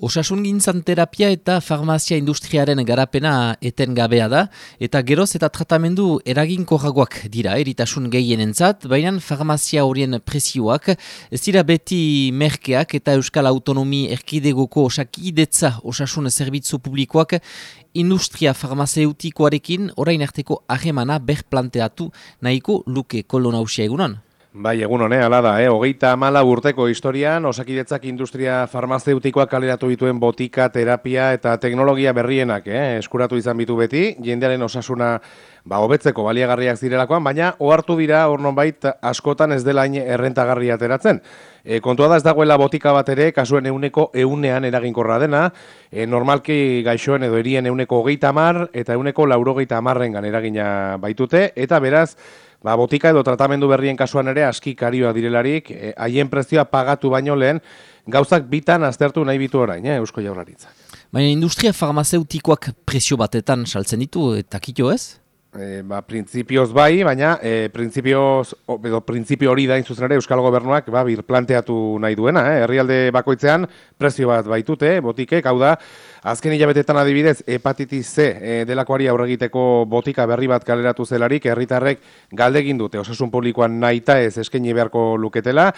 Osasun gintzan terapia eta farmazia industriaren garapena eten gabea da, eta geroz eta tratamendu eraginkorragoak dira eritasun gehienentzat, baina farmazia horien presioak ez dira beti merkeak eta Euskal Autonomi erkidegoko osakidetza osasun zerbitzu publikoak industria farmazeutikoarekin orain arteko ahemana berplanteatu nahiko luke kolonausia egunan. Bai, egun hone, ala da, eh? hogeita mala urteko historian, osakidetzak industria farmazeutikoak kaleratu dituen botika, terapia eta teknologia berrienak, eh? eskuratu izan bitu beti, jendearen osasuna ba, hobetzeko baliagarriak zirelakoan, baina ohartu dira hor bait askotan ez dela errentagarria ateratzen. E, kontua da ez dagoela botika bat ere, kasuen euneko eunean eraginkorra dena, e, normalki gaixoen edo erien euneko hogeita mar, eta euneko laurogeita amarrengan eragina baitute, eta beraz, Ba, botika edo tratamendu berrien kasuan ere aski karioa direlarik, eh, haien prezioa pagatu baino lehen, gauzak bitan aztertu nahi bitu orain, eh, Eusko Jaurlaritzak. Baina industria farmazeutikoak prezio batetan saltzen ditu, eta kito ez? E, ba, printzipioz bai, baina e, printzipioz, edo printzipio hori da zuzen ere Euskal Gobernuak ba, bir planteatu nahi duena. Eh? Herrialde bakoitzean prezio bat baitute, botikek, hau da, Azken hilabetetan adibidez, hepatitis C e, delakoari aurregiteko botika berri bat kaleratu zelarik, herritarrek galdegin dute osasun publikoan naita ez eskaini beharko luketela,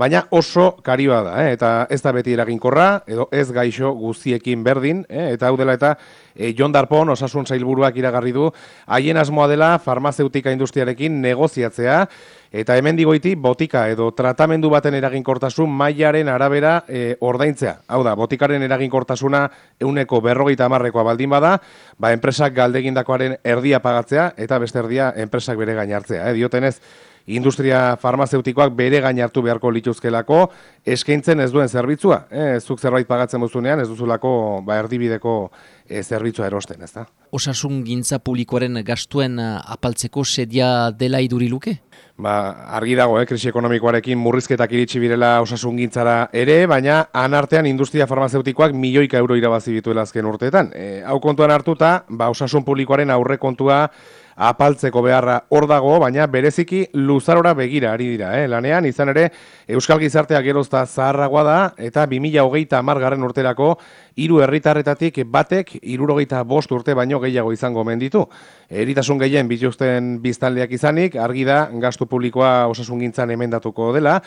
baina oso karioa da, eh? eta ez da beti eraginkorra, edo ez gaixo guztiekin berdin, eh? eta hau dela eta e, Jon Darpon osasun zailburuak iragarri du, haien asmoa dela farmazeutika industriarekin negoziatzea, Eta hemen digoiti, botika edo tratamendu baten eraginkortasun mailaren arabera e, ordaintzea. Hau da, botikaren eraginkortasuna euneko berrogeita amarrekoa baldin bada, ba, enpresak galdegindakoaren erdia pagatzea eta beste erdia enpresak bere gainartzea. Eh? Diotenez, industria farmazeutikoak bere gain hartu beharko lituzkelako eskaintzen ez duen zerbitzua. Eh, zuk zerbait pagatzen duzunean ez duzulako ba, erdibideko e, zerbitzua erosten, ez da? Osasun gintza publikoaren gastuen apaltzeko sedia dela iduri luke? Ba, argi dago, eh, krisi ekonomikoarekin murrizketak iritsi birela osasun gintzara ere, baina anartean industria farmazeutikoak milioika euro irabazi bituela azken urteetan. E, hau kontuan hartuta, ba, osasun publikoaren aurre kontua apaltzeko beharra hor dago, baina bereziki luzarora begira ari dira. Eh? Lanean, izan ere, Euskal Gizartea gerozta zaharragoa da, eta 2008 amargarren urterako, hiru herritarretatik batek irurogeita bost urte baino gehiago izango menditu. Eritasun gehien bituzten biztanleak izanik, argi da gastu publikoa osasun gintzan emendatuko dela,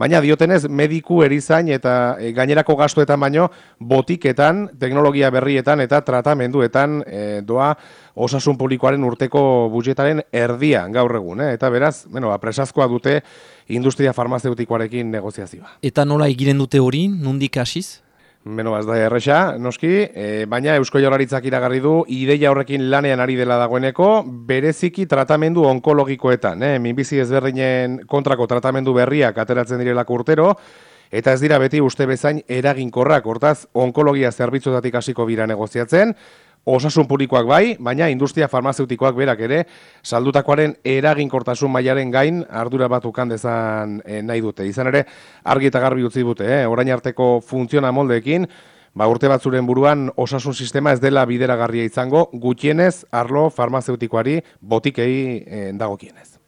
baina diotenez mediku erizain eta e, gainerako gastuetan baino botiketan, teknologia berrietan eta tratamenduetan e, doa osasun publikoaren urteko budgetaren erdia gaur egun, eh? eta beraz, bueno, presazkoa dute industria farmazeutikoarekin negoziazioa. Eta nola egiren dute hori, nundik hasiz? Beno, ez da erresa, noski, e, baina Eusko Jaurlaritzak iragarri du ideia horrekin lanean ari dela dagoeneko, bereziki tratamendu onkologikoetan, eh? minbizi ezberdinen kontrako tratamendu berriak ateratzen direlako urtero, eta ez dira beti uste bezain eraginkorrak, hortaz, onkologia zerbitzuetatik hasiko bira negoziatzen, osasun publikoak bai, baina industria farmazeutikoak berak ere, saldutakoaren eraginkortasun mailaren gain ardura bat ukan dezan e, nahi dute. Izan ere, argi eta garbi utzi dute, eh? orain arteko funtziona moldeekin, ba, urte batzuren buruan osasun sistema ez dela bideragarria izango, gutxienez, arlo farmazeutikoari botikei e, dagokienez.